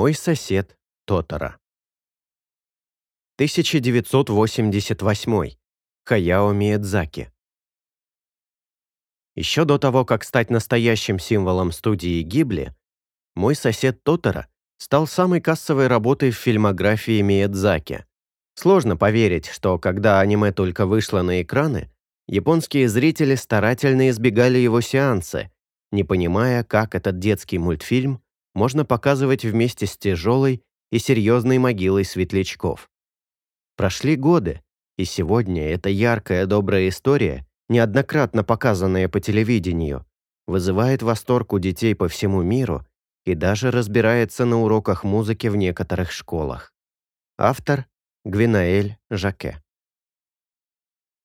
Мой сосед Тотора. 1988. Хаяо Миядзаки. Еще до того, как стать настоящим символом студии Гибли, мой сосед Тотора стал самой кассовой работой в фильмографии Миядзаки. Сложно поверить, что когда аниме только вышло на экраны, японские зрители старательно избегали его сеансы, не понимая, как этот детский мультфильм можно показывать вместе с тяжелой и серьезной могилой светлячков. Прошли годы, и сегодня эта яркая добрая история, неоднократно показанная по телевидению, вызывает восторг у детей по всему миру и даже разбирается на уроках музыки в некоторых школах. Автор – Гвинаэль Жаке.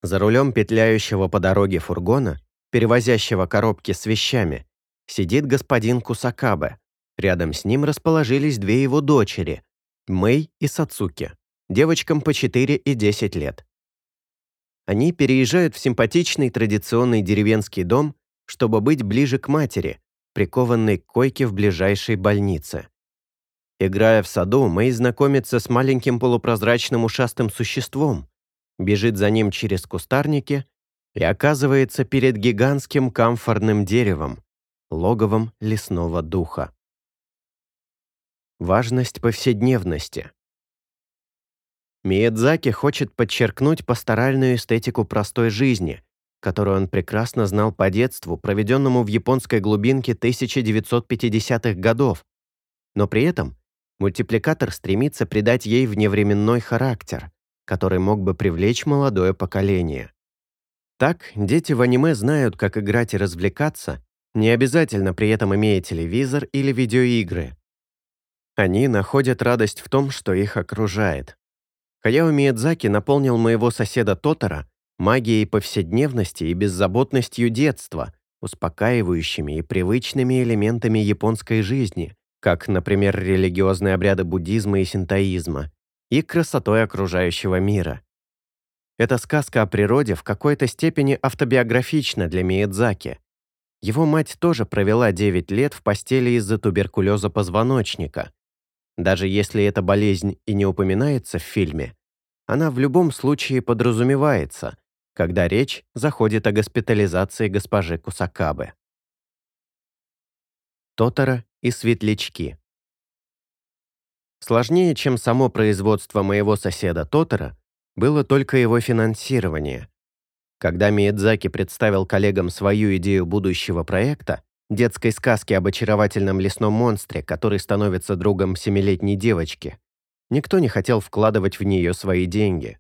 За рулем петляющего по дороге фургона, перевозящего коробки с вещами, сидит господин Кусакабе. Рядом с ним расположились две его дочери – Мэй и Сацуки девочкам по 4 и 10 лет. Они переезжают в симпатичный традиционный деревенский дом, чтобы быть ближе к матери, прикованной к койке в ближайшей больнице. Играя в саду, Мэй знакомится с маленьким полупрозрачным ушастым существом, бежит за ним через кустарники и оказывается перед гигантским камфорным деревом, логовом лесного духа. Важность повседневности. Миядзаки хочет подчеркнуть пасторальную эстетику простой жизни, которую он прекрасно знал по детству, проведенному в японской глубинке 1950-х годов. Но при этом мультипликатор стремится придать ей вневременной характер, который мог бы привлечь молодое поколение. Так, дети в аниме знают, как играть и развлекаться, не обязательно при этом имея телевизор или видеоигры. Они находят радость в том, что их окружает, Хаяо Миядзаки наполнил моего соседа Тотора магией повседневности и беззаботностью детства, успокаивающими и привычными элементами японской жизни, как, например, религиозные обряды буддизма и синтоизма, и красотой окружающего мира. Эта сказка о природе в какой-то степени автобиографична для Миядзаки. Его мать тоже провела 9 лет в постели из-за туберкулеза позвоночника, даже если эта болезнь и не упоминается в фильме, она в любом случае подразумевается, когда речь заходит о госпитализации госпожи Кусакабы. Тотара и светлячки. Сложнее, чем само производство моего соседа Тотара, было только его финансирование. Когда Миядзаки представил коллегам свою идею будущего проекта, детской сказки об очаровательном лесном монстре, который становится другом семилетней девочки. Никто не хотел вкладывать в нее свои деньги.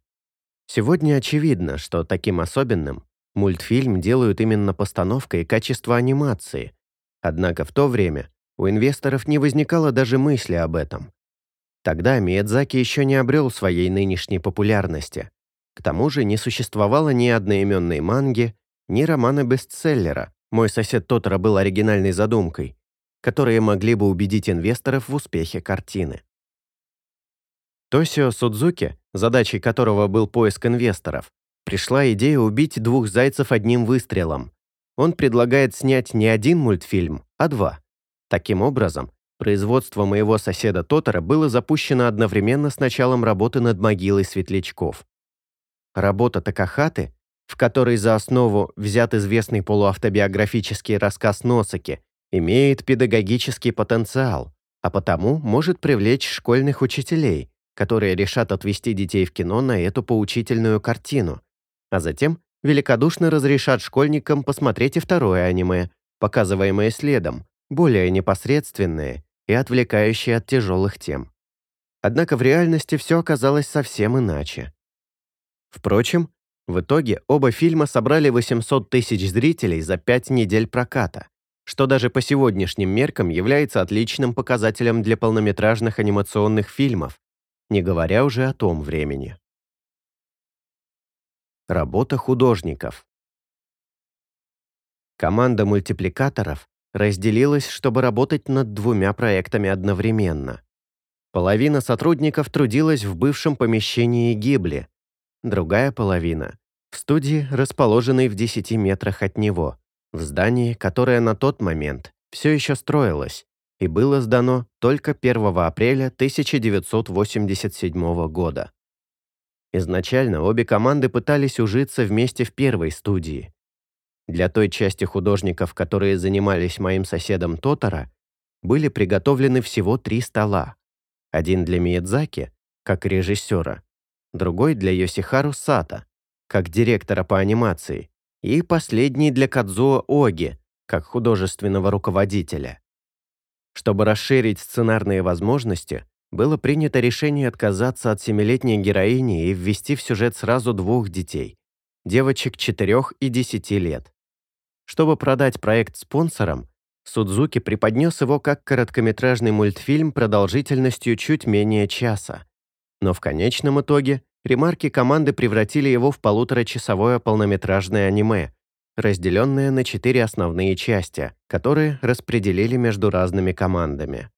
Сегодня очевидно, что таким особенным мультфильм делают именно постановка и качество анимации. Однако в то время у инвесторов не возникало даже мысли об этом. Тогда Миядзаки еще не обрел своей нынешней популярности. К тому же не существовало ни одноименной манги, ни романа-бестселлера, мой сосед Тотора был оригинальной задумкой, которые могли бы убедить инвесторов в успехе картины. Тосио Судзуки, задачей которого был поиск инвесторов, пришла идея убить двух зайцев одним выстрелом. Он предлагает снять не один мультфильм, а два. Таким образом, производство моего соседа Тотора было запущено одновременно с началом работы над могилой светлячков. Работа Такахаты в которой за основу взят известный полуавтобиографический рассказ Носаки, имеет педагогический потенциал, а потому может привлечь школьных учителей, которые решат отвести детей в кино на эту поучительную картину, а затем великодушно разрешат школьникам посмотреть и второе аниме, показываемое следом, более непосредственное и отвлекающее от тяжелых тем. Однако в реальности все оказалось совсем иначе. Впрочем, в итоге оба фильма собрали 800 тысяч зрителей за пять недель проката, что даже по сегодняшним меркам является отличным показателем для полнометражных анимационных фильмов, не говоря уже о том времени. Работа художников. Команда мультипликаторов разделилась, чтобы работать над двумя проектами одновременно. Половина сотрудников трудилась в бывшем помещении Гибли, другая половина — в студии, расположенной в 10 метрах от него, в здании, которое на тот момент все еще строилось, и было сдано только 1 апреля 1987 года. Изначально обе команды пытались ужиться вместе в первой студии. Для той части художников, которые занимались моим соседом Тотора, были приготовлены всего три стола. Один для Миядзаки, как режиссера, другой для Йосихару Сата, как директора по анимации, и последний для Кадзуо Оги, как художественного руководителя. Чтобы расширить сценарные возможности, было принято решение отказаться от семилетней героини и ввести в сюжет сразу двух детей – девочек 4 и 10 лет. Чтобы продать проект спонсорам, Судзуки преподнес его как короткометражный мультфильм продолжительностью чуть менее часа. Но в конечном итоге ремарки команды превратили его в полуторачасовое полнометражное аниме, разделенное на четыре основные части, которые распределили между разными командами.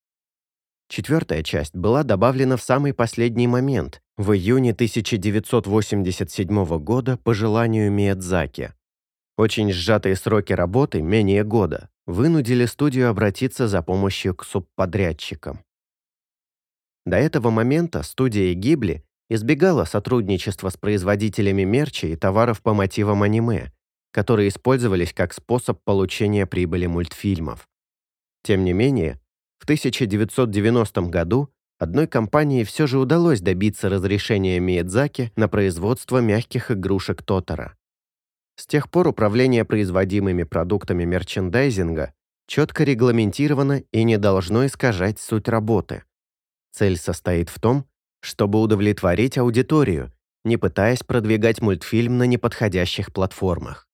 Четвертая часть была добавлена в самый последний момент, в июне 1987 года по желанию Миядзаки. Очень сжатые сроки работы, менее года, вынудили студию обратиться за помощью к субподрядчикам. До этого момента студия Гибли избегала сотрудничества с производителями мерча и товаров по мотивам аниме, которые использовались как способ получения прибыли мультфильмов. Тем не менее, в 1990 году одной компании все же удалось добиться разрешения Миядзаки на производство мягких игрушек Тотора. С тех пор управление производимыми продуктами мерчендайзинга четко регламентировано и не должно искажать суть работы. Цель состоит в том, чтобы удовлетворить аудиторию, не пытаясь продвигать мультфильм на неподходящих платформах.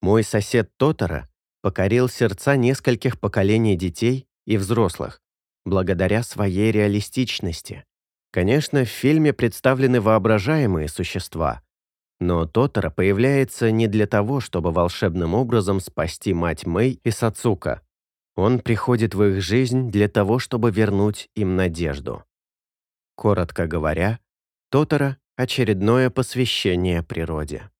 Мой сосед Тотора покорил сердца нескольких поколений детей и взрослых, благодаря своей реалистичности. Конечно, в фильме представлены воображаемые существа, но Тотора появляется не для того, чтобы волшебным образом спасти мать Мэй и Сацука. Он приходит в их жизнь для того, чтобы вернуть им надежду. Коротко говоря, Тотора — очередное посвящение природе.